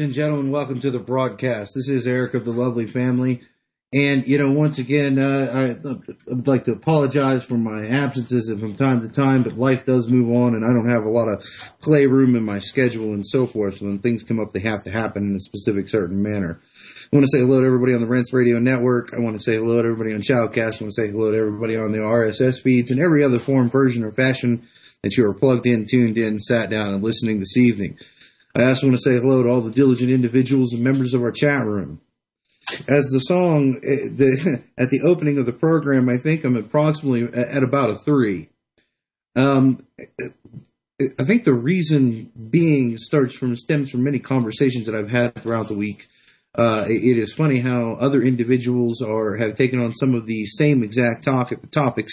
Ladies and gentlemen, welcome to the broadcast. This is Eric of the Lovely Family. And, you know, once again, uh, I, I'd like to apologize for my absences from time to time, but life does move on and I don't have a lot of playroom in my schedule and so forth. So when things come up, they have to happen in a specific certain manner. I want to say hello to everybody on the Rense Radio Network. I want to say hello to everybody on Shoutcast. I want to say hello to everybody on the RSS feeds and every other form, version, or fashion that you are plugged in, tuned in, sat down, and listening this evening. I also want to say hello to all the diligent individuals and members of our chat room. As the song eh, the, at the opening of the program, I think I'm approximately at about a three. Um, I think the reason being starts from stems from many conversations that I've had throughout the week. Uh, it is funny how other individuals are have taken on some of the same exact topic, topics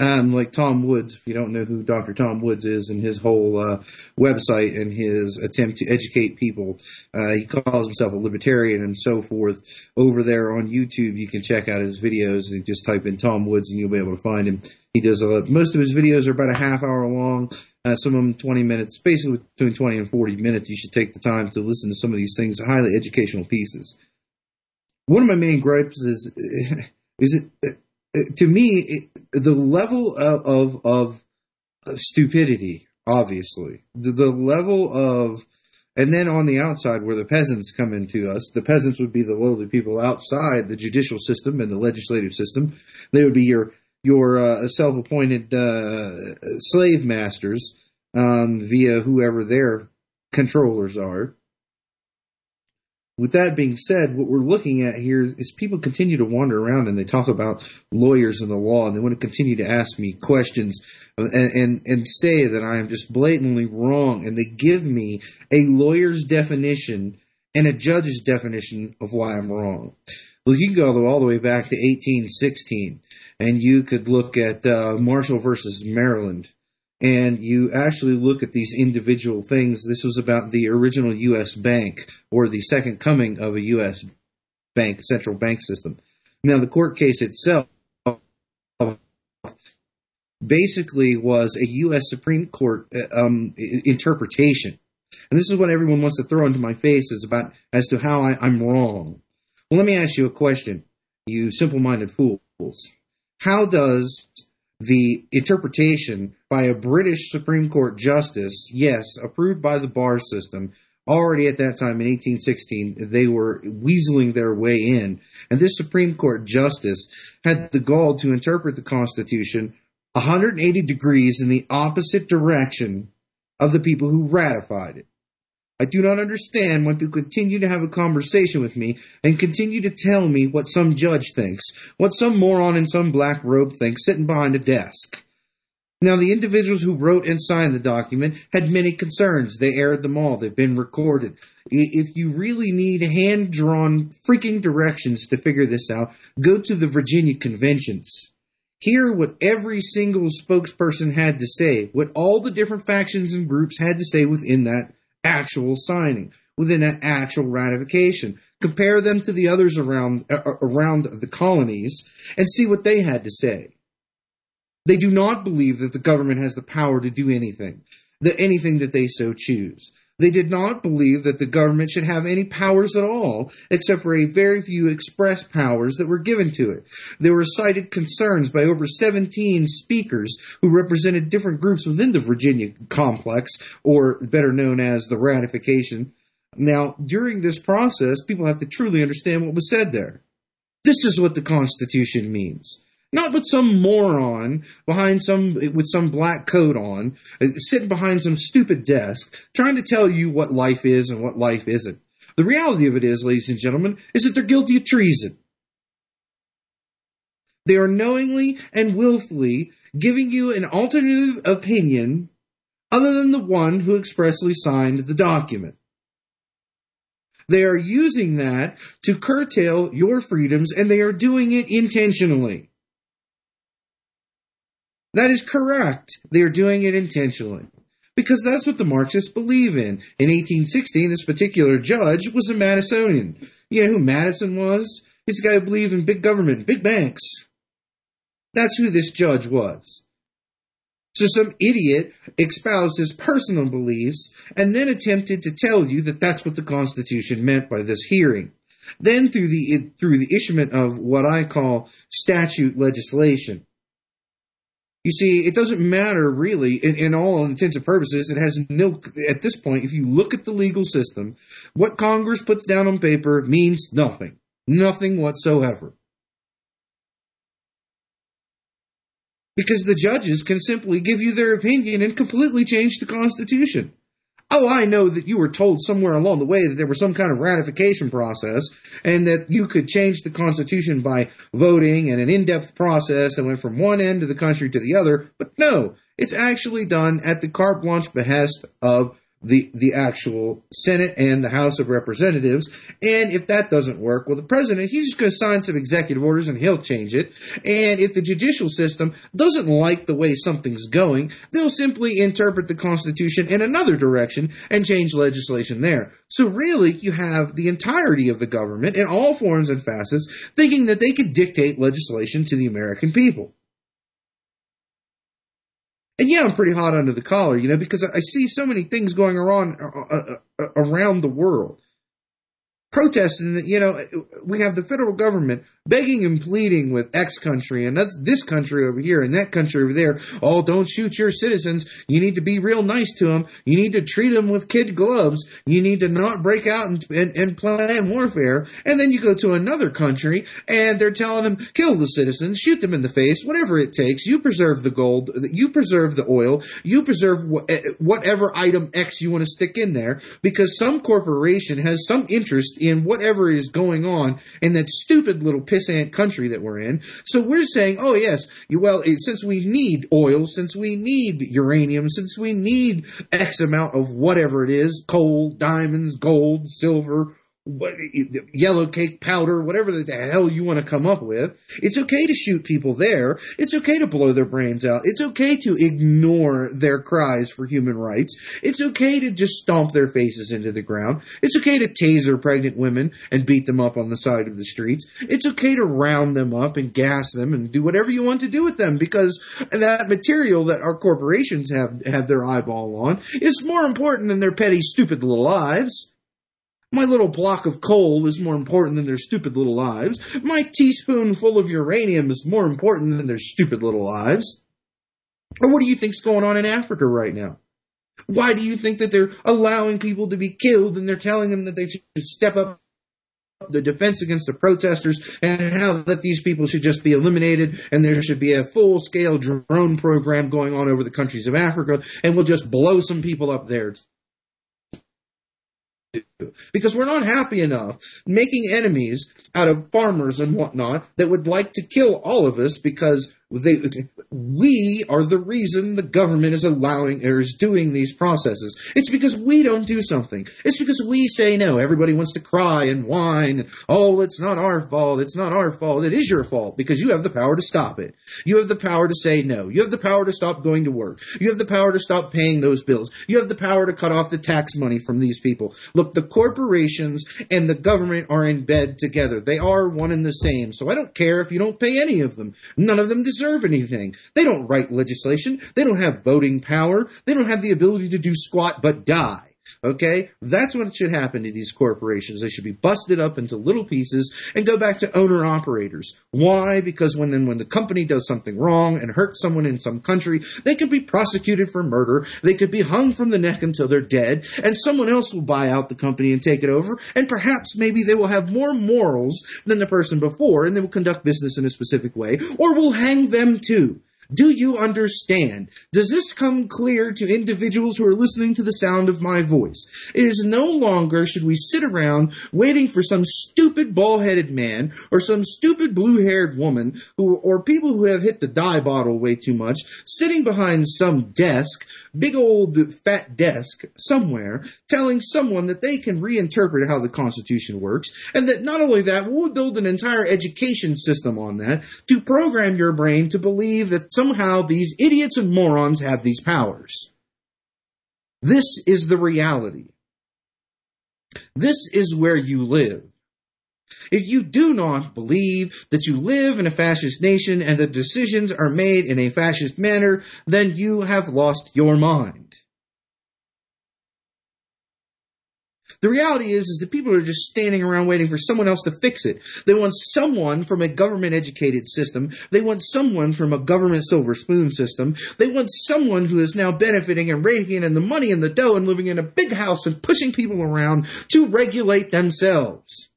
um, like Tom Woods, if you don't know who Dr. Tom Woods is and his whole uh, website and his attempt to educate people, uh, he calls himself a libertarian and so forth. Over there on YouTube, you can check out his videos and just type in Tom Woods and you'll be able to find him. He does a, most of his videos are about a half hour long. Uh, some of them 20 minutes, basically between 20 and 40 minutes. You should take the time to listen to some of these things, highly educational pieces. One of my main gripes is, is it, to me, it, the level of, of, of stupidity, obviously, the, the level of, and then on the outside where the peasants come into us, the peasants would be the lowly people outside the judicial system and the legislative system. They would be your your uh, self-appointed uh, slave masters um, via whoever their controllers are with that being said, what we're looking at here is people continue to wander around and they talk about lawyers and the law and they want to continue to ask me questions and, and, and say that I am just blatantly wrong. And they give me a lawyer's definition and a judge's definition of why I'm wrong. Well, you can go all the way back to 1816 and you could look at uh, Marshall versus Maryland and you actually look at these individual things. This was about the original U.S. bank or the second coming of a U.S. bank, central bank system. Now, the court case itself basically was a U.S. Supreme Court uh, um, interpretation. And this is what everyone wants to throw into my face is about as to how I, I'm wrong. Well, let me ask you a question, you simple minded fools. How does the interpretation by a British Supreme Court justice, yes, approved by the bar system. Already at that time in 1816, they were weaseling their way in. And this Supreme Court justice had the gall to interpret the Constitution 180 degrees in the opposite direction of the people who ratified it. I do not understand when people continue to have a conversation with me and continue to tell me what some judge thinks, what some moron in some black robe thinks sitting behind a desk. Now, the individuals who wrote and signed the document had many concerns. They aired them all. They've been recorded. If you really need hand drawn freaking directions to figure this out, go to the Virginia conventions. Hear what every single spokesperson had to say, what all the different factions and groups had to say within that actual signing, within that actual ratification. Compare them to the others around uh, around the colonies and see what they had to say. They do not believe that the government has the power to do anything, that anything that they so choose. They did not believe that the government should have any powers at all, except for a very few express powers that were given to it. There were cited concerns by over 17 speakers who represented different groups within the Virginia complex, or better known as the ratification. Now, during this process, people have to truly understand what was said there. This is what the Constitution means. Not with some moron behind some, with some black coat on, uh, sitting behind some stupid desk, trying to tell you what life is and what life isn't. The reality of it is, ladies and gentlemen, is that they're guilty of treason. They are knowingly and willfully giving you an alternative opinion other than the one who expressly signed the document. They are using that to curtail your freedoms and they are doing it intentionally. That is correct. They are doing it intentionally. Because that's what the Marxists believe in. In 1816, this particular judge was a Madisonian. You know who Madison was? He's the guy who believed in big government, big banks. That's who this judge was. So some idiot espoused his personal beliefs and then attempted to tell you that that's what the Constitution meant by this hearing. Then through the through the issuement of what I call statute legislation. You see, it doesn't matter really in, in all intents and purposes. It has no, at this point, if you look at the legal system, what Congress puts down on paper means nothing. Nothing whatsoever. Because the judges can simply give you their opinion and completely change the Constitution. Oh, I know that you were told somewhere along the way that there was some kind of ratification process and that you could change the Constitution by voting and an in-depth process that went from one end of the country to the other. But no, it's actually done at the carte blanche behest of the the actual Senate and the House of Representatives. And if that doesn't work, well, the president he's just going to sign some executive orders and he'll change it. And if the judicial system doesn't like the way something's going, they'll simply interpret the Constitution in another direction and change legislation there. So really, you have the entirety of the government in all forms and facets thinking that they could dictate legislation to the American people. And yeah, I'm pretty hot under the collar, you know, because I see so many things going on uh, uh, around the world. Protesting that, you know, we have the federal government begging and pleading with X country and this country over here and that country over there. Oh, don't shoot your citizens. You need to be real nice to them. You need to treat them with kid gloves. You need to not break out and, and, and plan warfare. And then you go to another country and they're telling them, kill the citizens, shoot them in the face, whatever it takes. You preserve the gold. You preserve the oil. You preserve eh, whatever item X you want to stick in there because some corporation has some interest in whatever is going on in that stupid little pissant country that we're in. So we're saying, oh yes, well, since we need oil, since we need uranium, since we need X amount of whatever it is, coal, diamonds, gold, silver, yellow cake powder, whatever the hell you want to come up with. It's okay to shoot people there. It's okay to blow their brains out. It's okay to ignore their cries for human rights. It's okay to just stomp their faces into the ground. It's okay to taser pregnant women and beat them up on the side of the streets. It's okay to round them up and gas them and do whatever you want to do with them because that material that our corporations have have their eyeball on is more important than their petty stupid little lives. My little block of coal is more important than their stupid little lives. My teaspoonful of uranium is more important than their stupid little lives. Or what do you think's going on in Africa right now? Why do you think that they're allowing people to be killed and they're telling them that they should step up the defense against the protesters and how that these people should just be eliminated and there should be a full scale drone program going on over the countries of Africa and we'll just blow some people up there because we're not happy enough making enemies out of farmers and whatnot that would like to kill all of us because they, we are the reason the government is allowing or is doing these processes. It's because we don't do something. It's because we say no. Everybody wants to cry and whine. oh, it's not our fault. It's not our fault. It is your fault because you have the power to stop it. You have the power to say no. You have the power to stop going to work. You have the power to stop paying those bills. You have the power to cut off the tax money from these people. Look, the corporations and the government are in bed together. They are one and the same. So I don't care if you don't pay any of them. None of them deserve deserve anything. They don't write legislation. They don't have voting power. They don't have the ability to do squat but die. Okay? That's what should happen to these corporations. They should be busted up into little pieces and go back to owner operators. Why? Because when when the company does something wrong and hurts someone in some country, they can be prosecuted for murder. They could be hung from the neck until they're dead, and someone else will buy out the company and take it over, and perhaps maybe they will have more morals than the person before, and they will conduct business in a specific way, or we'll hang them too. Do you understand? Does this come clear to individuals who are listening to the sound of my voice? It is no longer should we sit around waiting for some stupid bald-headed man or some stupid blue-haired woman who, or people who have hit the dye bottle way too much, sitting behind some desk, big old fat desk somewhere, telling someone that they can reinterpret how the Constitution works, and that not only that, we'll build an entire education system on that to program your brain to believe that somehow these idiots and morons have these powers. This is the reality. This is where you live. If you do not believe that you live in a fascist nation and that decisions are made in a fascist manner, then you have lost your mind. The reality is, is that people are just standing around waiting for someone else to fix it. They want someone from a government educated system. They want someone from a government silver spoon system. They want someone who is now benefiting and raking in the money and the dough and living in a big house and pushing people around to regulate themselves.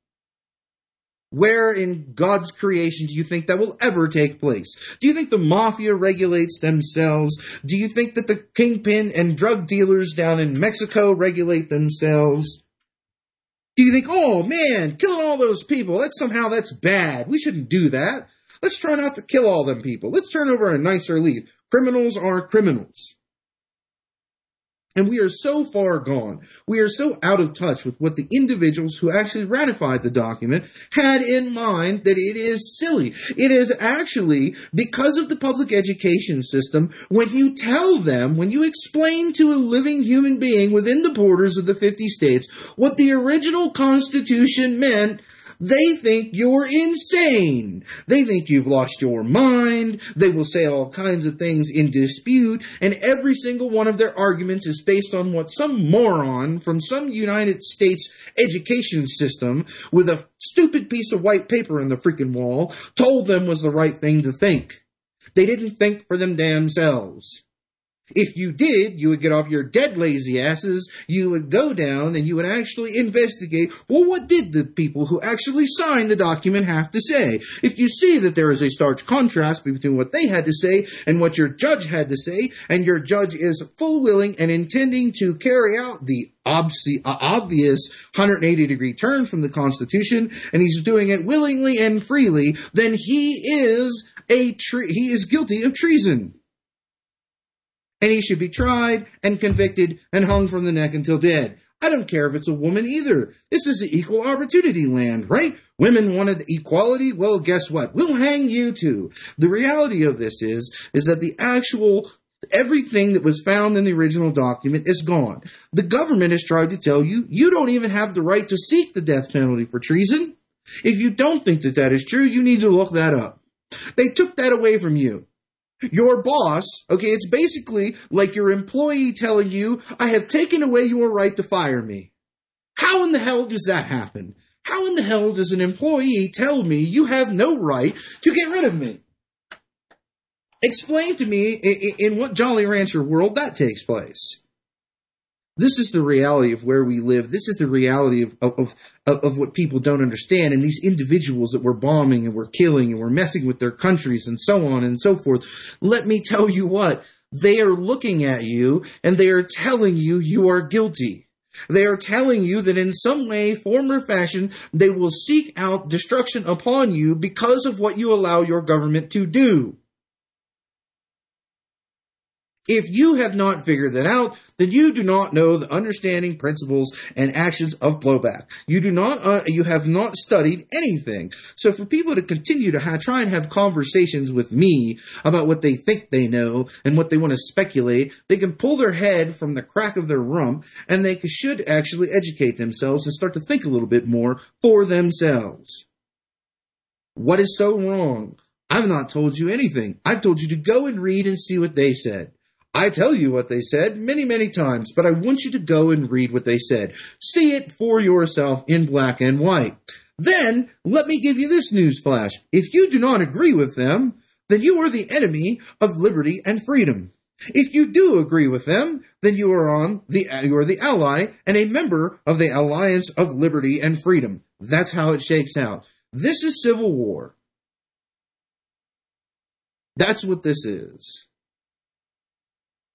Where in God's creation do you think that will ever take place? Do you think the mafia regulates themselves? Do you think that the kingpin and drug dealers down in Mexico regulate themselves? Do you think, oh man, killing all those people, that's somehow that's bad. We shouldn't do that. Let's try not to kill all them people. Let's turn over a nicer leaf. Criminals are criminals. And we are so far gone. We are so out of touch with what the individuals who actually ratified the document had in mind that it is silly. It is actually because of the public education system. When you tell them, when you explain to a living human being within the borders of the 50 states what the original Constitution meant, they think you're insane. They think you've lost your mind. They will say all kinds of things in dispute, and every single one of their arguments is based on what some moron from some United States education system with a stupid piece of white paper in the freaking wall told them was the right thing to think. They didn't think for them damn selves. If you did, you would get off your dead lazy asses, you would go down and you would actually investigate, well, what did the people who actually signed the document have to say? If you see that there is a stark contrast between what they had to say and what your judge had to say, and your judge is full willing and intending to carry out the uh, obvious 180 degree turn from the Constitution, and he's doing it willingly and freely, then he is a tre- he is guilty of treason and he should be tried and convicted and hung from the neck until dead. I don't care if it's a woman either. This is the equal opportunity land, right? Women wanted equality. Well, guess what? We'll hang you too. The reality of this is, is that the actual everything that was found in the original document is gone. The government has tried to tell you you don't even have the right to seek the death penalty for treason. If you don't think that that is true, you need to look that up. They took that away from you. Your boss, okay, it's basically like your employee telling you, I have taken away your right to fire me. How in the hell does that happen? How in the hell does an employee tell me you have no right to get rid of me? Explain to me in what Jolly Rancher world that takes place. This is the reality of where we live. This is the reality of, of, of, of, what people don't understand. And these individuals that we're bombing and we're killing and we're messing with their countries and so on and so forth. Let me tell you what, they are looking at you and they are telling you you are guilty. They are telling you that in some way, form, or fashion, they will seek out destruction upon you because of what you allow your government to do. If you have not figured that out, then you do not know the understanding principles and actions of blowback. You do not, uh, you have not studied anything. So for people to continue to ha- try and have conversations with me about what they think they know and what they want to speculate, they can pull their head from the crack of their rump and they should actually educate themselves and start to think a little bit more for themselves. What is so wrong? I've not told you anything. I've told you to go and read and see what they said. I tell you what they said many, many times, but I want you to go and read what they said. See it for yourself in black and white. Then, let me give you this news flash. If you do not agree with them, then you are the enemy of liberty and freedom. If you do agree with them, then you are on the you are the ally and a member of the Alliance of Liberty and Freedom. That's how it shakes out. This is civil war. That's what this is.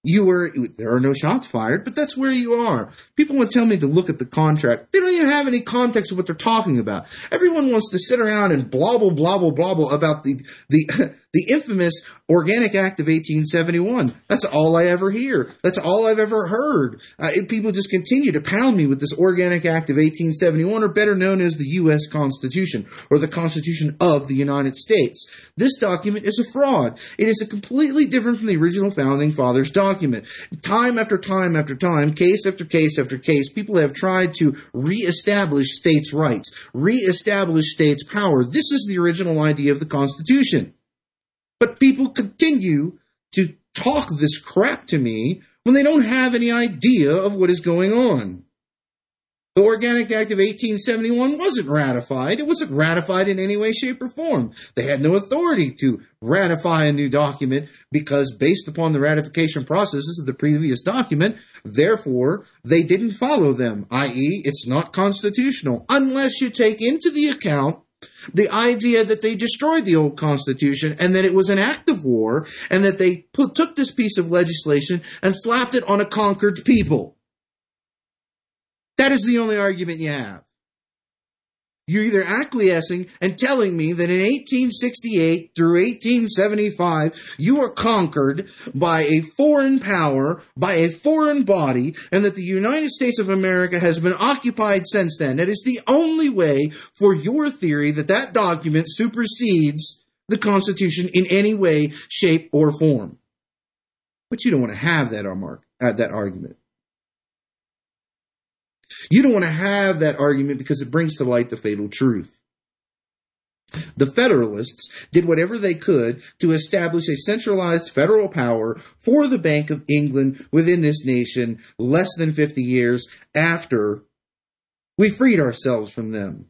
You were, there are no shots fired, but that's where you are. People want to tell me to look at the contract. They don't even have any context of what they're talking about. Everyone wants to sit around and blobble, blobble, blobble about the, the, The infamous Organic Act of 1871. That's all I ever hear. That's all I've ever heard. Uh, people just continue to pound me with this Organic Act of 1871, or better known as the U.S. Constitution, or the Constitution of the United States. This document is a fraud. It is a completely different from the original Founding Fathers document. Time after time after time, case after case after case, people have tried to reestablish states' rights, reestablish states' power. This is the original idea of the Constitution. But people continue to talk this crap to me when they don't have any idea of what is going on. The Organic Act of 1871 wasn't ratified. It wasn't ratified in any way, shape, or form. They had no authority to ratify a new document because, based upon the ratification processes of the previous document, therefore, they didn't follow them, i.e., it's not constitutional, unless you take into the account the idea that they destroyed the old Constitution and that it was an act of war and that they put, took this piece of legislation and slapped it on a conquered people. That is the only argument you have. You're either acquiescing and telling me that in 1868 through 1875, you were conquered by a foreign power, by a foreign body, and that the United States of America has been occupied since then. That is the only way for your theory that that document supersedes the Constitution in any way, shape, or form. But you don't want to have that, Mark, uh, that argument. You don't want to have that argument because it brings to light the fatal truth. The Federalists did whatever they could to establish a centralized federal power for the Bank of England within this nation less than 50 years after we freed ourselves from them.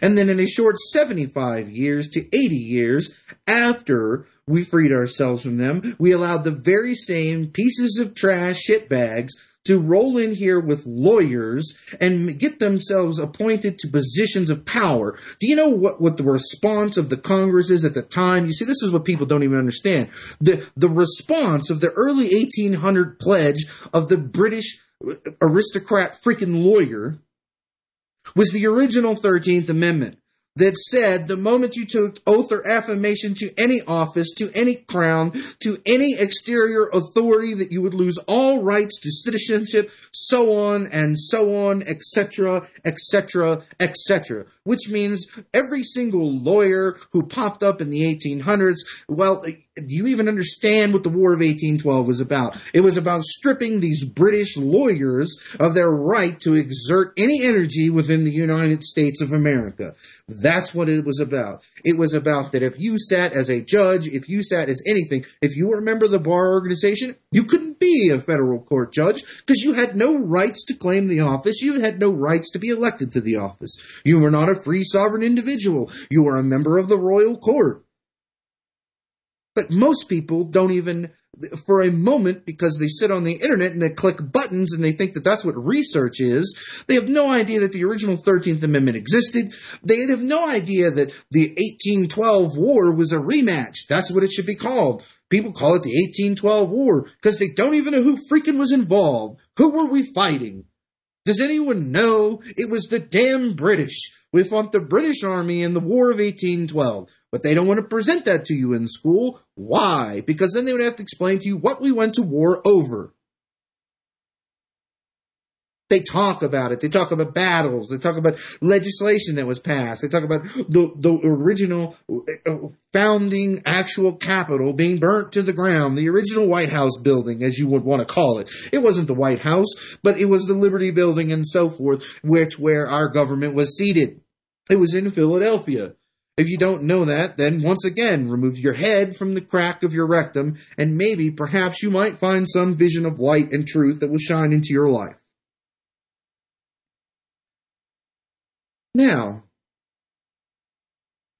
And then in a short 75 years to 80 years after we freed ourselves from them, we allowed the very same pieces of trash shitbags to roll in here with lawyers and get themselves appointed to positions of power. Do you know what, what the response of the Congress is at the time? You see, this is what people don't even understand. The, the response of the early 1800 pledge of the British aristocrat freaking lawyer was the original 13th Amendment that said the moment you took oath or affirmation to any office, to any crown, to any exterior authority, that you would lose all rights to citizenship, so on and so on, etc., etc., etc. Which means every single lawyer who popped up in the 1800s, well, do you even understand what the War of 1812 was about? It was about stripping these British lawyers of their right to exert any energy within the United States of America. That's what it was about. It was about that if you sat as a judge, if you sat as anything, if you were a member of the bar organization, you couldn't be a federal court judge because you had no rights to claim the office. You had no rights to be elected to the office. You were not a free sovereign individual. You were a member of the royal court. But most people don't even, for a moment, because they sit on the internet and they click buttons and they think that that's what research is, they have no idea that the original 13th Amendment existed. They have no idea that the 1812 war was a rematch. That's what it should be called. People call it the 1812 war because they don't even know who freaking was involved. Who were we fighting? Does anyone know? It was the damn British. We fought the British Army in the War of 1812. But they don't want to present that to you in school. Why? Because then they would have to explain to you what we went to war over. They talk about it. They talk about battles. They talk about legislation that was passed. They talk about the, the original uh, founding actual capital being burnt to the ground, the original White House building, as you would want to call it. It wasn't the White House, but it was the Liberty Building and so forth, which where our government was seated. It was in Philadelphia. If you don't know that, then once again, remove your head from the crack of your rectum, and maybe, perhaps, you might find some vision of light and truth that will shine into your life. Now,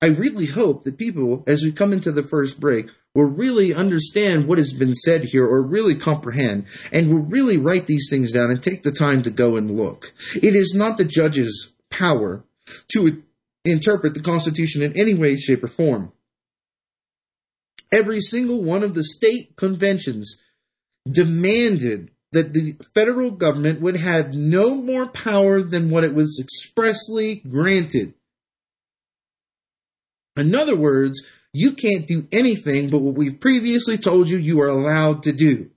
I really hope that people, as we come into the first break, will really understand what has been said here or really comprehend and will really write these things down and take the time to go and look. It is not the judge's power to interpret the Constitution in any way, shape, or form. Every single one of the state conventions demanded that the federal government would have no more power than what it was expressly granted. In other words, you can't do anything but what we've previously told you you are allowed to do.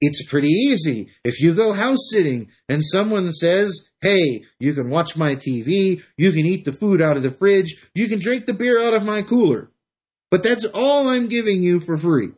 It's pretty easy. If you go house sitting and someone says, hey, you can watch my TV, you can eat the food out of the fridge, you can drink the beer out of my cooler. But that's all I'm giving you for free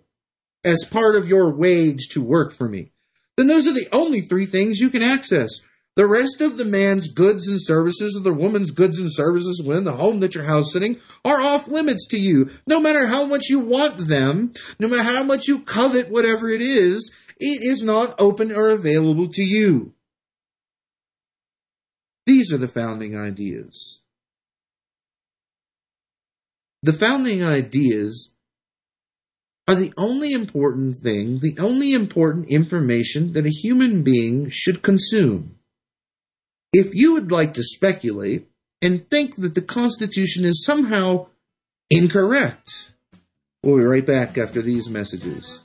as part of your wage to work for me. Then those are the only three things you can access. The rest of the man's goods and services or the woman's goods and services within the home that you're house sitting are off limits to you. No matter how much you want them, no matter how much you covet whatever it is, it is not open or available to you. These are the founding ideas. The founding ideas are the only important thing, the only important information that a human being should consume. If you would like to speculate and think that the Constitution is somehow incorrect, we'll be right back after these messages.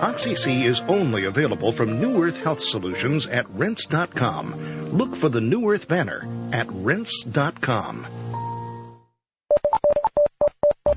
Oxy-C is only available from New Earth Health Solutions at rense.com. Look for the New Earth banner at rense.com.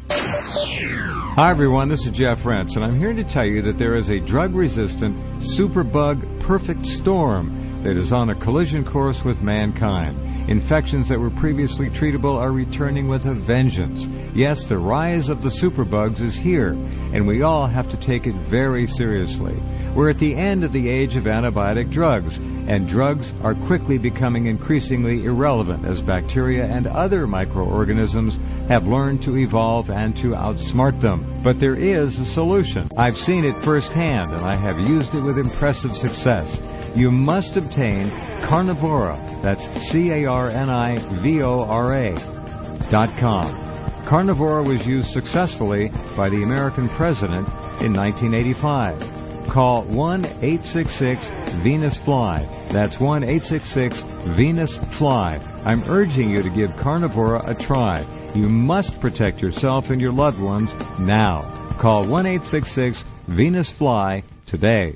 Hi everyone, this is Jeff Rense, and I'm here to tell you that there is a drug-resistant superbug perfect storm that is on a collision course with mankind. Infections that were previously treatable are returning with a vengeance. Yes, the rise of the superbugs is here, and we all have to take it very seriously. We're at the end of the age of antibiotic drugs, and drugs are quickly becoming increasingly irrelevant as bacteria and other microorganisms have learned to evolve and to outsmart them. But there is a solution. I've seen it firsthand, and I have used it with impressive success. You must obtain Carnivora. That's C-A-R-N-I-V-O-R-A dot com. Carnivora was used successfully by the American president in 1985. Call 1-866-VENUS-FLY. That's 1-866-VENUS-FLY. I'm urging you to give Carnivora a try. You must protect yourself and your loved ones now. Call 1-866-VENUS-FLY today.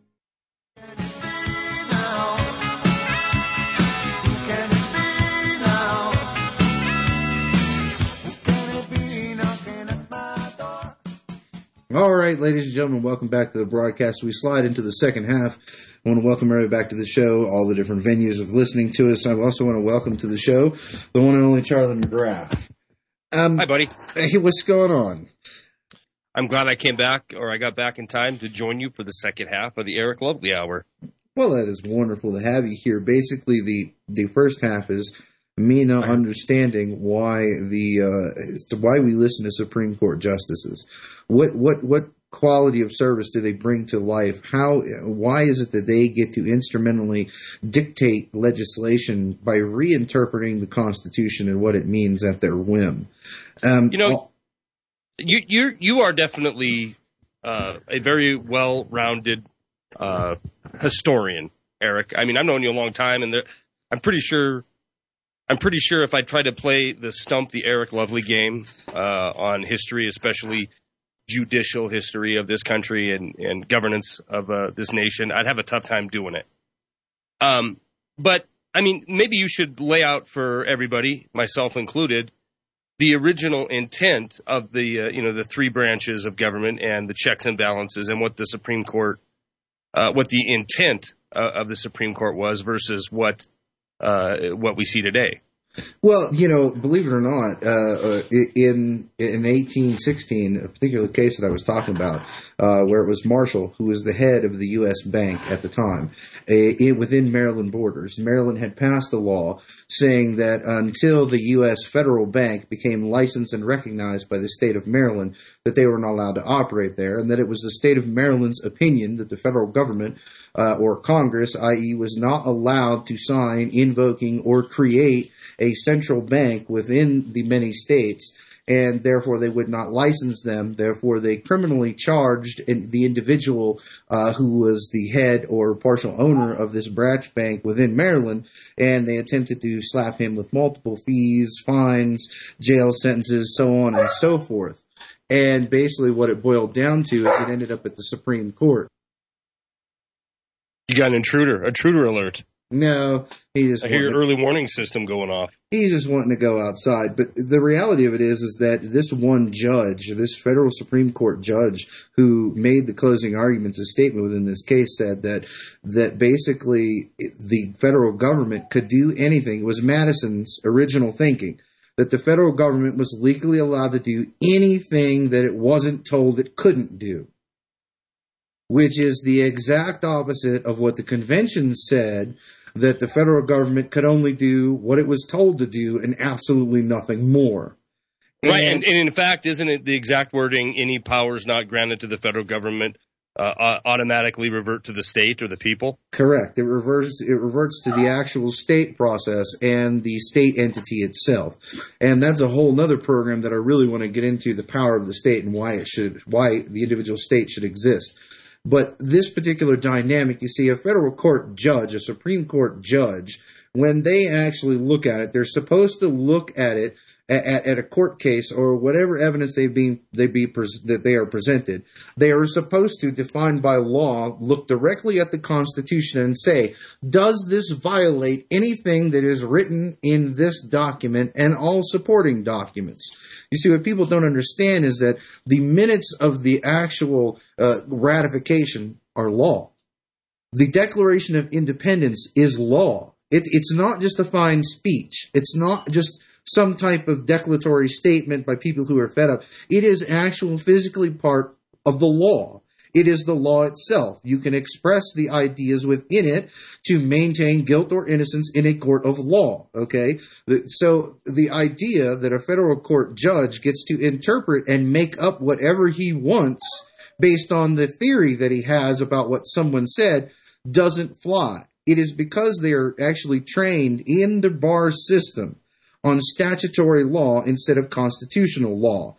All right, ladies and gentlemen, welcome back to the broadcast. We slide into the second half. I want to welcome everybody back to the show, all the different venues of listening to us. I also want to welcome to the show the one and only Charlie McGrath. Um, Hi, buddy. Hey, what's going on? I'm glad I came back, or I got back in time to join you for the second half of the Eric Lovely Hour. Well, that is wonderful to have you here. Basically, the the first half is me not understanding why the uh, why we listen to Supreme Court justices. What what what quality of service do they bring to life? How why is it that they get to instrumentally dictate legislation by reinterpreting the Constitution and what it means at their whim? Um, You know, you you you are definitely uh, a very well-rounded uh, historian, Eric. I mean, I've known you a long time, and there, I'm pretty sure. I'm pretty sure if I tried to play the stump the Eric Lovely game uh, on history, especially judicial history of this country and, and governance of uh, this nation, I'd have a tough time doing it. Um, but I mean, maybe you should lay out for everybody, myself included, the original intent of the uh, you know the three branches of government and the checks and balances and what the Supreme Court, uh, what the intent uh, of the Supreme Court was versus what what we see today. Well, you know, believe it or not, uh, uh, in in 1816, a particular case that I was talking about, uh, where it was Marshall who was the head of the U.S. Bank at the time, uh, within Maryland borders, Maryland had passed a law saying that until the U.S. federal bank became licensed and recognized by the state of Maryland, that they were not allowed to operate there, and that it was the state of Maryland's opinion that the federal government uh, or Congress, i.e., was not allowed to sign, invoking, or create a central bank within the many states, and therefore they would not license them. Therefore, they criminally charged the individual uh, who was the head or partial owner of this branch bank within Maryland, and they attempted to slap him with multiple fees, fines, jail sentences, so on and so forth. And basically, what it boiled down to is it ended up at the Supreme Court. You got an intruder, intruder alert. No, he just I hear your wanted- early warning system going off. he's just wanting to go outside. But the reality of it is, is that this one judge, this federal Supreme Court judge who made the closing arguments, a statement within this case said that that basically the federal government could do anything. It was Madison's original thinking that the federal government was legally allowed to do anything that it wasn't told it couldn't do. Which is the exact opposite of what the convention said that the federal government could only do what it was told to do and absolutely nothing more. Right, and, and in fact, isn't it the exact wording? Any powers not granted to the federal government uh, automatically revert to the state or the people. Correct. It reverts. It reverts to the actual state process and the state entity itself, and that's a whole nother program that I really want to get into the power of the state and why it should, why the individual state should exist. But this particular dynamic, you see, a federal court judge, a Supreme Court judge, when they actually look at it, they're supposed to look at it at, at a court case or whatever evidence they be they be pres- that they are presented. They are supposed to, defined by law, look directly at the Constitution and say, does this violate anything that is written in this document and all supporting documents? You see, what people don't understand is that the minutes of the actual uh, ratification are law. The Declaration of Independence is law. It, it's not just a fine speech. It's not just some type of declaratory statement by people who are fed up. It is actual physically part of the law. It is the law itself. You can express the ideas within it to maintain guilt or innocence in a court of law. Okay? So the idea that a federal court judge gets to interpret and make up whatever he wants based on the theory that he has about what someone said doesn't fly. It is because they are actually trained in the bar system on statutory law instead of constitutional law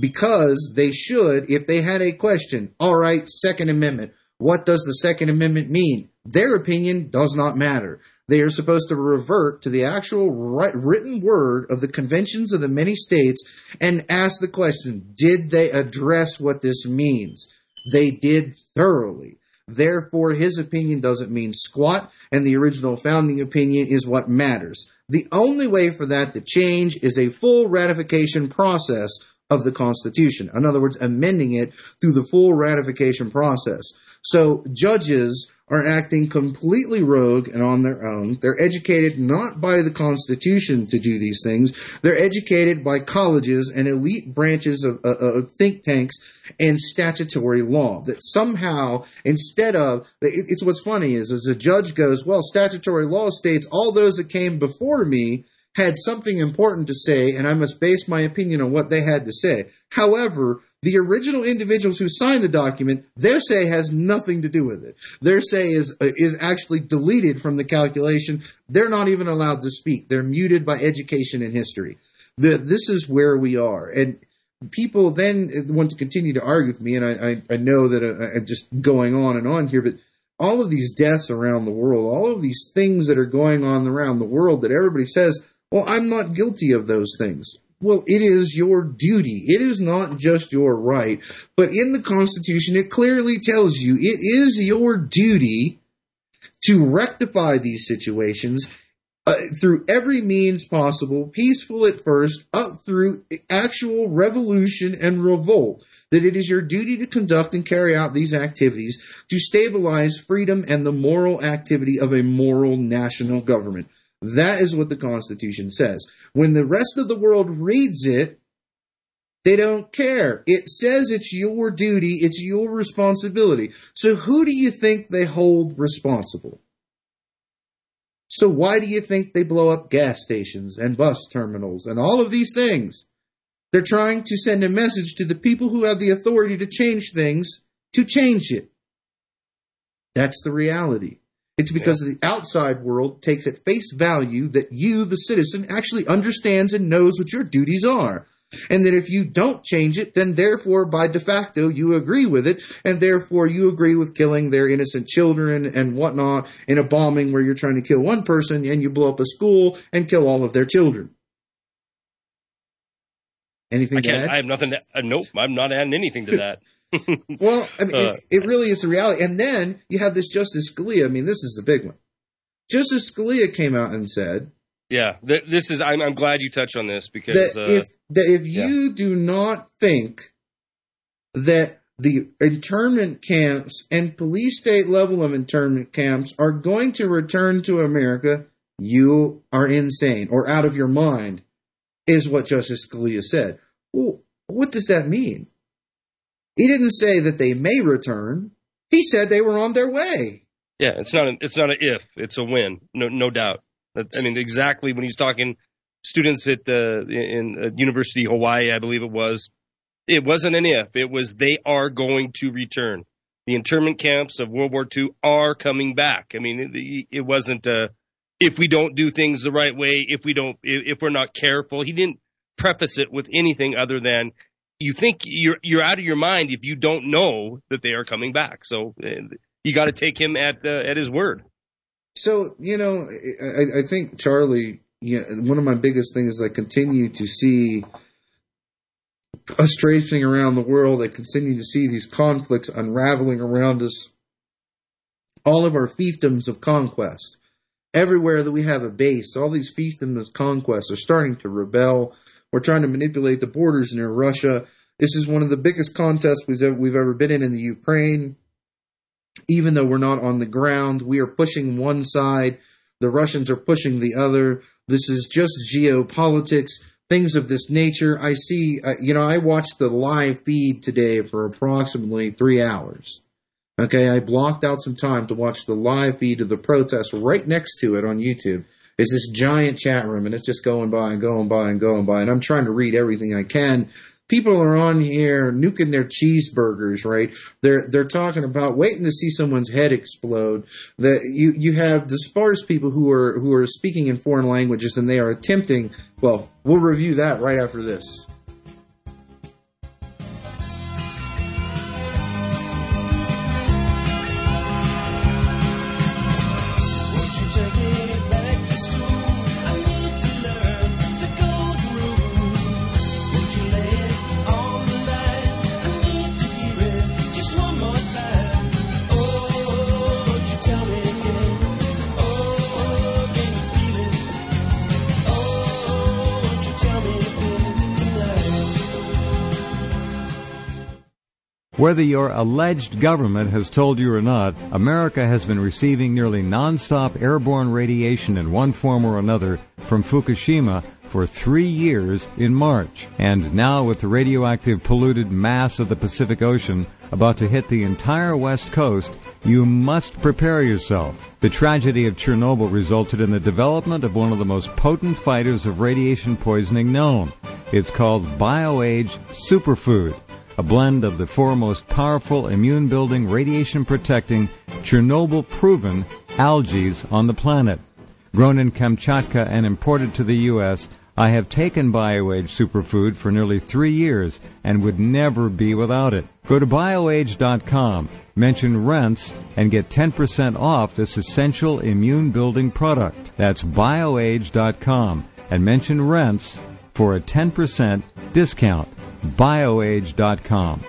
because they should, if they had a question, all right, Second Amendment, what does the Second Amendment mean? Their opinion does not matter. They are supposed to revert to the actual written word of the conventions of the many states and ask the question Did they address what this means? They did thoroughly. Therefore, his opinion doesn't mean squat, and the original founding opinion is what matters. The only way for that to change is a full ratification process of the Constitution. In other words, amending it through the full ratification process. So judges are acting completely rogue and on their own. They're educated not by the Constitution to do these things. They're educated by colleges and elite branches of, uh, of think tanks and statutory law. That somehow, instead of, it's what's funny is, as a judge goes, well, statutory law states all those that came before me had something important to say, and I must base my opinion on what they had to say. However, the original individuals who signed the document, their say has nothing to do with it. Their say is uh, is actually deleted from the calculation. They're not even allowed to speak. They're muted by education and history. The, this is where we are, and people then want to continue to argue with me. And I, I, I know that uh, I'm just going on and on here, but all of these deaths around the world, all of these things that are going on around the world that everybody says, well, I'm not guilty of those things. Well, it is your duty. It is not just your right. But in the Constitution, it clearly tells you it is your duty to rectify these situations uh, through every means possible, peaceful at first, up through actual revolution and revolt. That it is your duty to conduct and carry out these activities to stabilize freedom and the moral activity of a moral national government. That is what the Constitution says. When the rest of the world reads it, they don't care. It says it's your duty, it's your responsibility. So who do you think they hold responsible? So why do you think they blow up gas stations and bus terminals and all of these things? They're trying to send a message to the people who have the authority to change things to change it. That's the reality. It's because yeah. the outside world takes at face value that you, the citizen, actually understands and knows what your duties are. And that if you don't change it, then therefore, by de facto, you agree with it, and therefore you agree with killing their innocent children and whatnot in a bombing where you're trying to kill one person and you blow up a school and kill all of their children. Anything I to add? I have nothing to, uh, nope, I'm not adding anything to that. Well, I mean, uh, it, it, really is the reality. And then you have this Justice Scalia. I mean, this is the big one. Justice Scalia came out and said, "Yeah, th- this is. I'm, I'm, glad you touched on this because that uh, if that if yeah. you do not think that the internment camps and police state level of internment camps are going to return to America, you are insane or out of your mind." Is what Justice Scalia said. Well, what does that mean? He didn't say that they may return. He said they were on their way. Yeah, it's not an it's not an if, it's a when, no no doubt. I mean, exactly when he's talking students at the in uh, University of Hawaii, I believe it was. It wasn't an if; it was they are going to return. The internment camps of World War II are coming back. I mean, it, it wasn't a if we don't do things the right way, if we don't, if we're not careful. He didn't preface it with anything other than you think you're you're out of your mind if you don't know that they are coming back. So you got to take him at uh, at his word. So you know, I, I think Charlie. Yeah, one of my biggest things is I continue to see us strafing around the world. I continue to see these conflicts unraveling around us. All of our fiefdoms of conquest, everywhere that we have a base, all these fiefdoms of conquest are starting to rebel we're trying to manipulate the borders near Russia. This is one of the biggest contests we've ever, we've ever been in in the Ukraine. Even though we're not on the ground, we are pushing one side. The Russians are pushing the other. This is just geopolitics, things of this nature. I see, uh, you know, I watched the live feed today for approximately three hours. Okay, I blocked out some time to watch the live feed of the protest right next to it on YouTube. It's this giant chat room, and it's just going by and going by and going by. And I'm trying to read everything I can. People are on here nuking their cheeseburgers, right? They're they're talking about waiting to see someone's head explode. That you you have the sparse people who are who are speaking in foreign languages, and they are attempting. Well, we'll review that right after this. Whether your alleged government has told you or not, America has been receiving nearly nonstop airborne radiation in one form or another from Fukushima for three years in March. And now with the radioactive polluted mass of the Pacific Ocean about to hit the entire west coast, you must prepare yourself. The tragedy of Chernobyl resulted in the development of one of the most potent fighters of radiation poisoning known. It's called BioAge Superfood a blend of the four most powerful immune building, radiation protecting, Chernobyl proven algae on the planet. Grown in Kamchatka and imported to the U.S., I have taken BioAge Superfood for nearly three years and would never be without it. Go to bioage.com, mention Rense, and get 10% off this essential immune building product. That's bioage.com and mention Rense for a 10% discount bioage.com.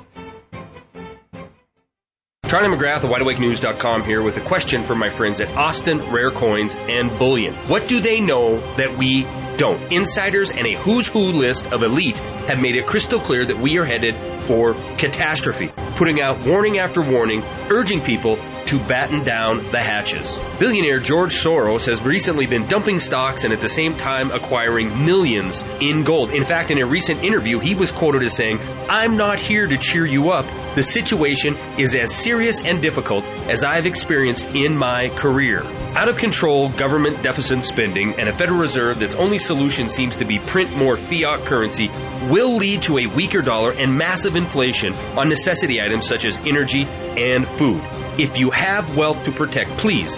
Charlie McGrath of WideAwakeNews.com here with a question from my friends at Austin Rare Coins and Bullion. What do they know that we don't? Insiders and a who's who list of elite have made it crystal clear that we are headed for catastrophe, putting out warning after warning, urging people to batten down the hatches. Billionaire George Soros has recently been dumping stocks and at the same time acquiring millions in gold. In fact, in a recent interview, he was quoted as saying, I'm not here to cheer you up. The situation is as serious and difficult as I have experienced in my career. Out of control government deficit spending and a Federal Reserve that's only solution seems to be print more fiat currency will lead to a weaker dollar and massive inflation on necessity items such as energy and food. If you have wealth to protect, please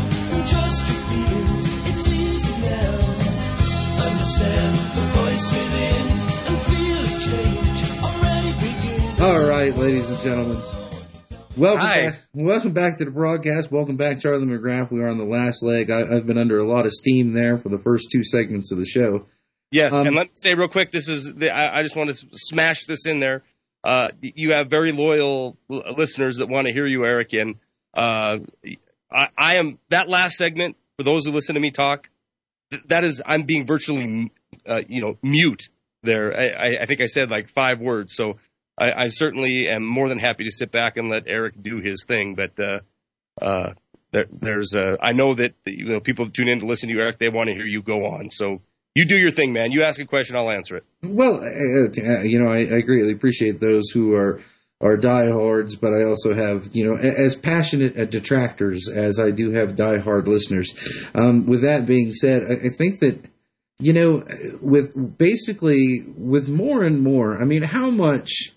All right, ladies and gentlemen. Welcome Hi. back. Welcome back to the broadcast. Welcome back, Charlie McGrath. We are on the last leg. I, have been under a lot of steam there for the first two segments of the show. Yes, um, and let me say real quick. This is the, I, I, just want to smash this in there. Uh, you have very loyal listeners that want to hear you, Eric. And uh, I, I am that last segment for those who listen to me talk that is I'm being virtually uh, you know mute there. I, I, think I said like five words, so I, I, certainly am more than happy to sit back and let Eric do his thing. But uh, uh, there, there's uh, I know that you know people tune in to listen to you, Eric. They want to hear you go on, so. You do your thing, man. You ask a question, I'll answer it. Well, uh, uh, you know, I, I greatly appreciate those who are are diehards, but I also have, you know, as passionate detractors as I do have diehard listeners. Um, with that being said, I, I, think that, you know, with basically with more and more, I mean, how much,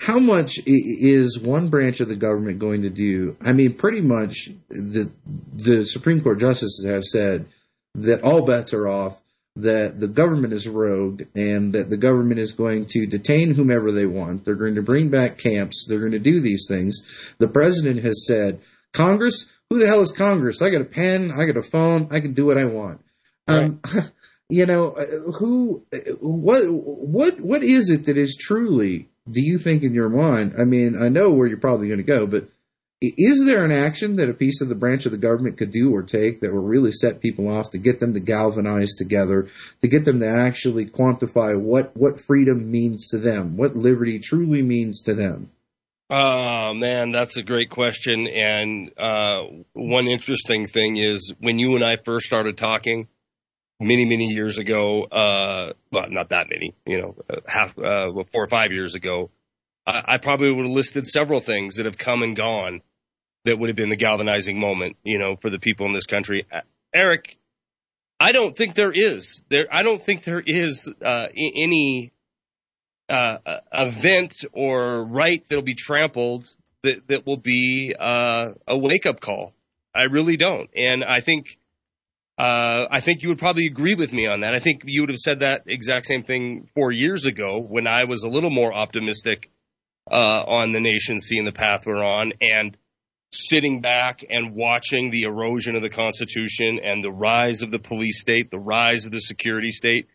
how much is one branch of the government going to do? I mean, pretty much the the Supreme Court justices have said that all bets are off that the government is rogue and that the government is going to detain whomever they want. They're going to bring back camps. They're going to do these things. The president has said, Congress, who the hell is Congress? I got a pen. I got a phone. I can do what I want. Right. Um, you know, uh, who, uh, what, what, what is it that is truly, do you think in your mind? I mean, I know where you're probably going to go, but is there an action that a piece of the branch of the government could do or take that will really set people off to get them to galvanize together, to get them to actually quantify what, what freedom means to them, what liberty truly means to them? Oh man, that's a great question. And uh, one interesting thing is when you and I first started talking many, many years ago, uh, well, not that many, you know, half, uh, four or five years ago, I, I probably would have listed several things that have come and gone that would have been the galvanizing moment, you know, for the people in this country. Uh, Eric, I don't think there is there. I don't think there is uh, any uh, event or right that'll be trampled that that will be uh, a wake up call. I really don't, and I think uh, I think you would probably agree with me on that. I think you would have said that exact same thing four years ago when I was a little more optimistic uh, on the nation seeing the path we're on, and sitting back and watching the erosion of the Constitution and the rise of the police state, the rise of the security state,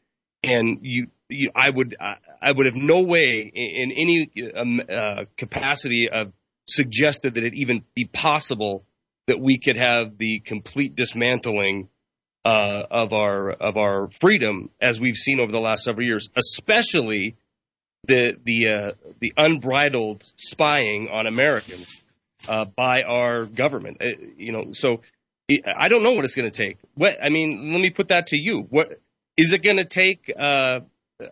and you, you I would I, would have no way in, in any um, uh, capacity of suggested that it even be possible that we could have the complete dismantling uh, of our of our freedom as we've seen over the last several years, especially the the uh, the unbridled spying on Americans uh, by our government. Uh, you know, so I don't know what it's going to take. What I mean, let me put that to you. What is it going to take? Uh,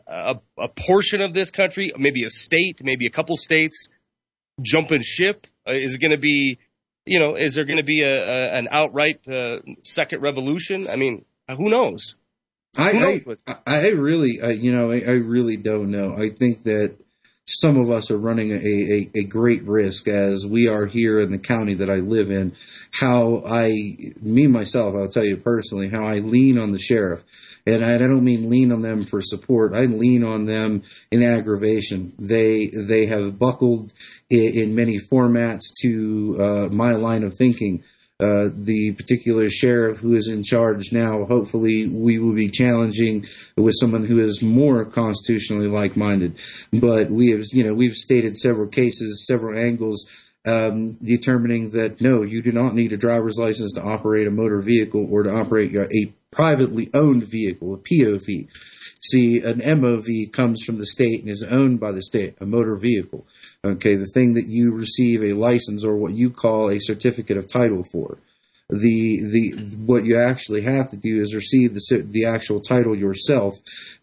a, a portion of this country, maybe a state, maybe a couple states, jumping ship? Uh, is it going to be, you know, is there going to be a, a an outright uh, second revolution? I mean, who knows? I I, I, really, I, you know, I, I, really don't know. I think that some of us are running a, a, a, great risk as we are here in the county that I live in. How I, me myself, I'll tell you personally, how I lean on the sheriff. And I, don't mean lean on them for support. I lean on them in aggravation. They, they have buckled in, in many formats to uh, my line of thinking uh, the particular sheriff who is in charge now. Hopefully, we will be challenging with someone who is more constitutionally like-minded. But we have, you know, we've stated several cases, several angles. Um, determining that no, you do not need a driver's license to operate a motor vehicle or to operate a privately owned vehicle, a POV. See, an MOV comes from the state and is owned by the state, a motor vehicle. Okay, the thing that you receive a license or what you call a certificate of title for. The the what you actually have to do is receive the the actual title yourself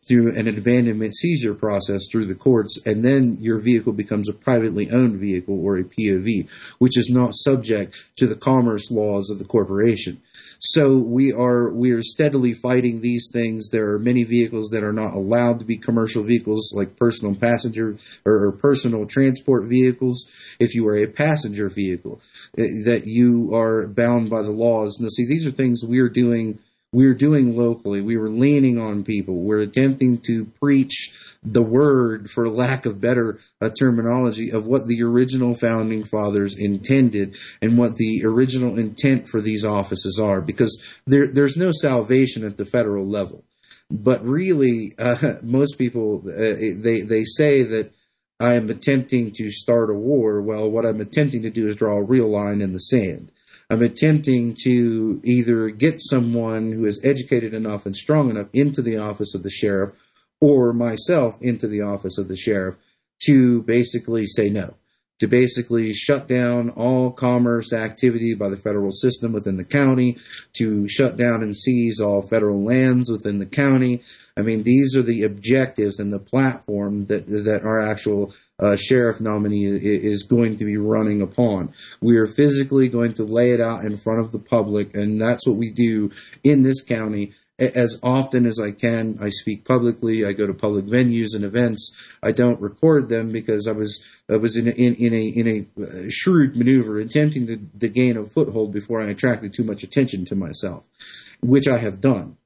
through an abandonment seizure process through the courts, and then your vehicle becomes a privately owned vehicle or a POV, which is not subject to the commerce laws of the corporation. So we are we are steadily fighting these things. There are many vehicles that are not allowed to be commercial vehicles, like personal passenger or, or personal transport vehicles. If you are a passenger vehicle, eh, that you are bound by the laws. Now, see, these are things we are doing we're doing locally. We were leaning on people. We're attempting to preach the word, for lack of better terminology, of what the original founding fathers intended and what the original intent for these offices are, because there, there's no salvation at the federal level. But really, uh, most people uh, they they say that I am attempting to start a war. Well, what I'm attempting to do is draw a real line in the sand. I'm attempting to either get someone who is educated enough and strong enough into the office of the sheriff or myself into the office of the sheriff to basically say no, to basically shut down all commerce activity by the federal system within the county, to shut down and seize all federal lands within the county. I mean, these are the objectives and the platform that that our actual uh, sheriff nominee is going to be running upon. We are physically going to lay it out in front of the public, and that's what we do in this county as often as I can. I speak publicly. I go to public venues and events. I don't record them because I was I was in a, in, in a in a uh, shrewd maneuver, attempting to, to gain a foothold before I attracted too much attention to myself, which I have done.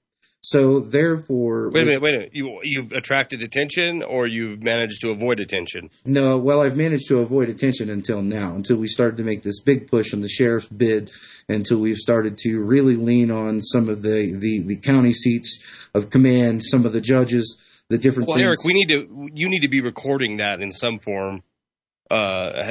So therefore, wait a minute, wait a minute. You you've attracted attention, or you've managed to avoid attention? No, well, I've managed to avoid attention until now, until we started to make this big push on the sheriff's bid, until we've started to really lean on some of the the, the county seats of command, some of the judges, the different. Well, things. Eric, we need to you need to be recording that in some form. Uh,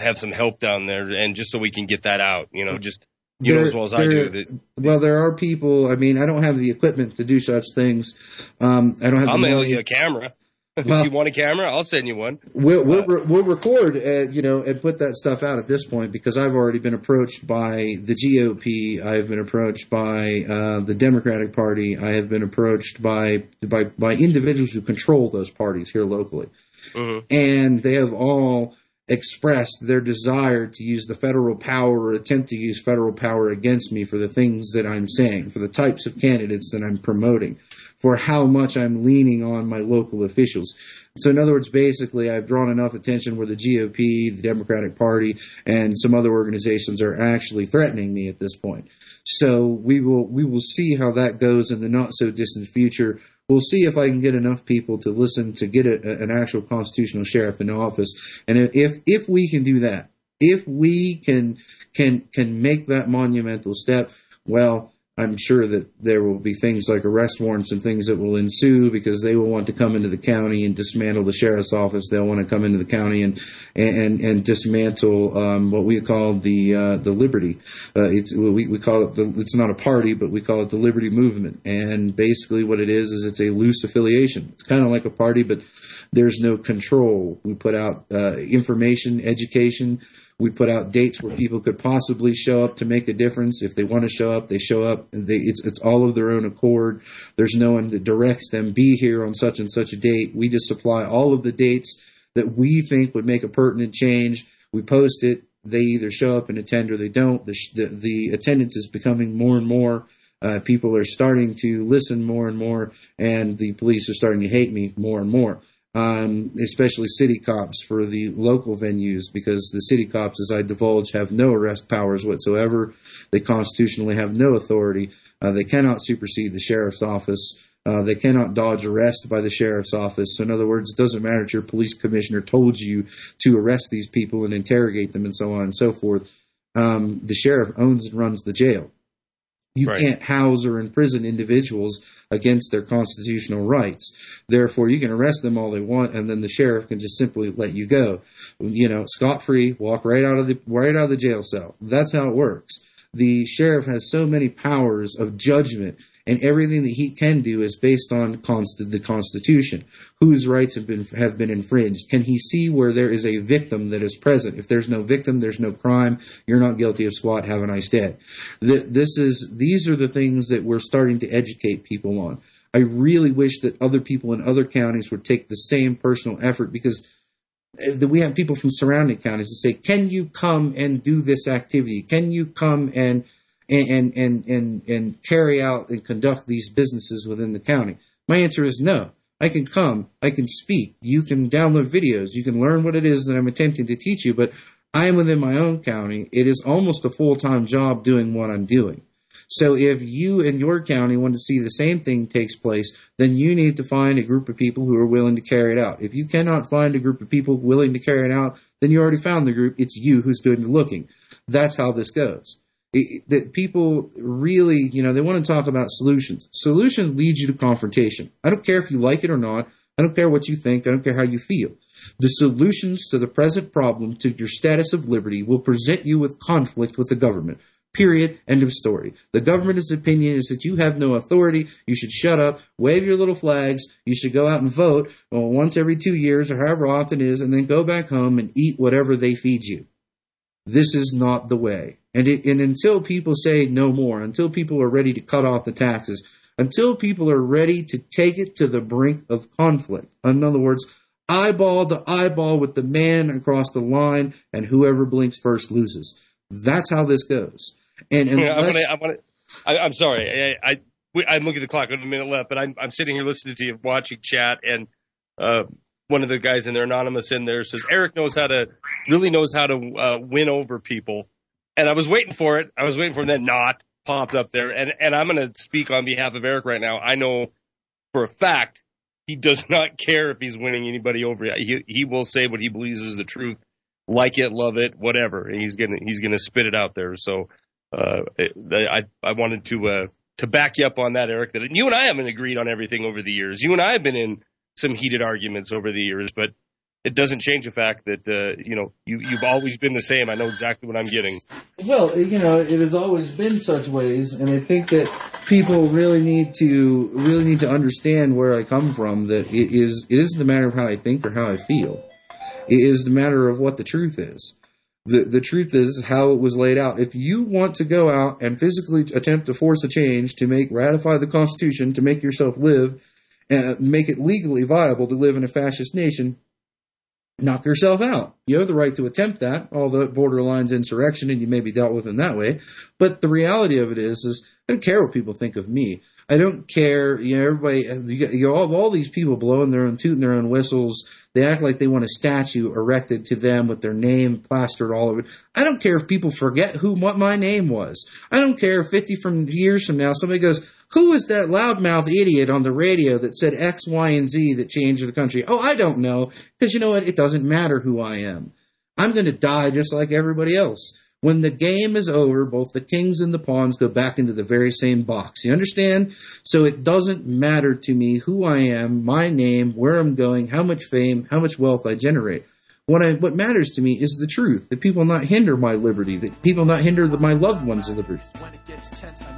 have some help down there, and just so we can get that out, you know, just you there, know as well as I do. That, well, there are people. I mean, I don't have the equipment to do such things. Um, I don't have. I'll mail you a camera. Well, if you want a camera, I'll send you one. We'll we'll, uh, we'll record, uh, you know, and put that stuff out at this point because I've already been approached by the GOP. I've been approached by uh, the Democratic Party. I have been approached by by by individuals who control those parties here locally, mm-hmm. and they have all expressed their desire to use the federal power or attempt to use federal power against me for the things that I'm saying, for the types of candidates that I'm promoting, for how much I'm leaning on my local officials. So, in other words, basically, I've drawn enough attention where the GOP, the Democratic Party, and some other organizations are actually threatening me at this point. So we will we will see how that goes in the not so distant future we'll see if I can get enough people to listen to get a, an actual constitutional sheriff in office. And if if we can do that, If we can can can make that monumental step, well, I'm sure that there will be things like arrest warrants and things that will ensue because they will want to come into the county and dismantle the sheriff's office. They'll want to come into the county and and and dismantle um, what we call the uh, the Liberty. Uh, it's we, we call it the, it's not a party, but we call it the Liberty Movement. And basically, what it is is it's a loose affiliation. It's kind of like a party, but there's no control. We put out uh, information, education. We put out dates where people could possibly show up to make a difference. If they want to show up, they show up. They, it's it's all of their own accord. There's no one that directs them. Be here on such and such a date. We just supply all of the dates that we think would make a pertinent change. We post it. They either show up and attend or they don't. The the, the attendance is becoming more and more. Uh, people are starting to listen more and more, and the police are starting to hate me more and more um, especially city cops for the local venues, because the city cops, as I divulge, have no arrest powers whatsoever. They constitutionally have no authority. Uh, they cannot supersede the sheriff's office. Uh, they cannot dodge arrest by the sheriff's office. So, in other words, it doesn't matter if your police commissioner told you to arrest these people and interrogate them and so on and so forth. Um, the sheriff owns and runs the jail. You right. can't house or imprison individuals against their constitutional rights. Therefore, you can arrest them all they want, and then the sheriff can just simply let you go. You know, scot free, walk right out of the right out of the jail cell. That's how it works. The sheriff has so many powers of judgment and everything that he can do is based on const- the Constitution. Whose rights have been have been infringed? Can he see where there is a victim that is present? If there's no victim, there's no crime. You're not guilty of squat. Have a nice day. this is these are the things that we're starting to educate people on. I really wish that other people in other counties would take the same personal effort because eh, we have people from surrounding counties that say, "Can you come and do this activity? Can you come and and, and, and, and carry out and conduct these businesses within the county? My answer is no. I can come, I can speak, you can download videos, you can learn what it is that I'm attempting to teach you, but I am within my own county. It is almost a full time job doing what I'm doing. So if you in your county want to see the same thing takes place, then you need to find a group of people who are willing to carry it out. If you cannot find a group of people willing to carry it out, then you already found the group. It's you who's doing the looking. That's how this goes that people really, you know, they want to talk about solutions. Solution leads you to confrontation. I don't care if you like it or not. I don't care what you think. I don't care how you feel. The solutions to the present problem, to your status of liberty, will present you with conflict with the government. Period. End of story. The government's opinion is that you have no authority. You should shut up, wave your little flags. You should go out and vote well, once every two years or however often it is, and then go back home and eat whatever they feed you. This is not the way. And, it, and until people say no more, until people are ready to cut off the taxes, until people are ready to take it to the brink of conflict, in other words, eyeball to eyeball with the man across the line, and whoever blinks first loses. That's how this goes. And unless, I'm, gonna, I'm, I, am sorry. I, I, am looking at the clock. I have a minute left, but I'm, I'm sitting here listening to you, watching chat, and uh, one of the guys in there, anonymous in there, says Eric knows how to really knows how to uh, win over people. And I was waiting for it. I was waiting for it, then not popped up there. And and I'm going to speak on behalf of Eric right now. I know for a fact he does not care if he's winning anybody over. He he will say what he believes is the truth, like it, love it, whatever. And he's gonna he's gonna spit it out there. So uh, I I wanted to uh, to back you up on that, Eric. That you and I haven't agreed on everything over the years. You and I have been in some heated arguments over the years, but it doesn't change the fact that uh, you know you you've always been the same. I know exactly what I'm getting. Well, you know, it has always been such ways, and I think that people really need to really need to understand where I come from. That it is it isn't a matter of how I think or how I feel. It is the matter of what the truth is. The the truth is how it was laid out. If you want to go out and physically attempt to force a change to make ratify the Constitution to make yourself live and make it legally viable to live in a fascist nation, knock yourself out. You have the right to attempt that, although it borderlines insurrection and you may be dealt with in that way. But the reality of it is, is I don't care what people think of me. I don't care. You know, everybody, you, all, all these people blowing their own, tooting their own whistles. They act like they want a statue erected to them with their name plastered all over it. I don't care if people forget who, what my name was. I don't care if 50 from years from now somebody goes, who was that loudmouth idiot on the radio that said X, Y, and Z that changed the country? Oh, I don't know. Because you know what? It doesn't matter who I am. I'm going to die just like everybody else. When the game is over, both the kings and the pawns go back into the very same box. You understand? So it doesn't matter to me who I am, my name, where I'm going, how much fame, how much wealth I generate. What I, what matters to me is the truth. That people not hinder my liberty. That people not hinder the, my loved ones' liberty.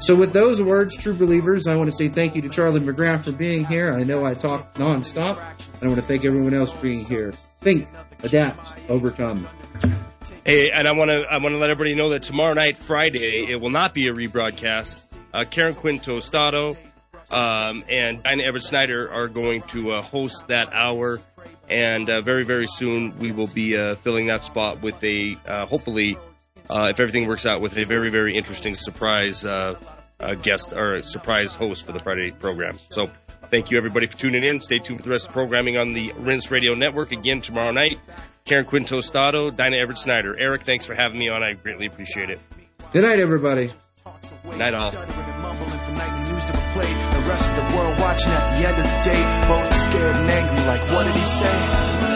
So with those words, true believers, I want to say thank you to Charlie McGrath for being here. I know I talked nonstop. and I want to thank everyone else for being here. Think, adapt, overcome. Hey, and I want to I want to let everybody know that tomorrow night, Friday, it will not be a rebroadcast. Uh, Karen Quinn Tostado um, and Dinah Everett Snyder are going to uh, host that hour, and uh, very very soon we will be uh, filling that spot with a uh, hopefully, uh, if everything works out, with a very very interesting surprise guest or surprise host for the Friday program. So. Thank you, everybody, for tuning in. Stay tuned for the rest of the programming on the Rense Radio Network again tomorrow night. Karen Quinn Tostado, Dinah Everett Snyder. Eric, thanks for having me on. I greatly appreciate it. Good night, everybody. Night all. Rest of the world watching at the end of the day, both scared and angry, like, what did he say?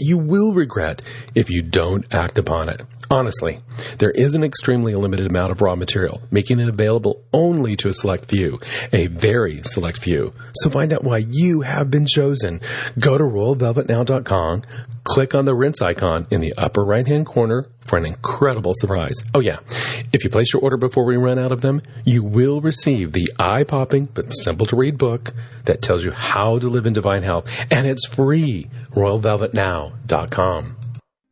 you will regret if you don't act upon it. Honestly, there is an extremely limited amount of raw material, making it available only to a select few, a very select few. So find out why you have been chosen. Go to royalvelvetnow.com, click on the Rense icon in the upper right hand corner for an incredible surprise. Oh yeah, if you place your order before we run out of them, you will receive the eye-popping but simple to read book that tells you how to live in divine health, and it's free. royalvelvetnow.com.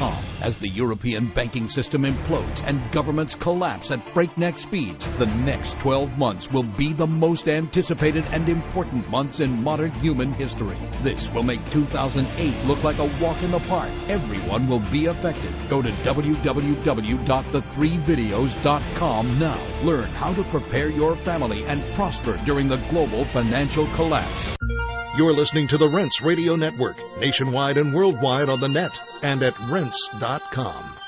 com。As the European banking system implodes and governments collapse at breakneck speeds, the next 12 months will be the most anticipated and important months in modern human history. This will make 2008 look like a walk in the park. Everyone will be affected. Go to www.the3videos.com now. Learn how to prepare your family and prosper during the global financial collapse. You're listening to the Rense Radio Network, nationwide and worldwide on the net and at rense.com.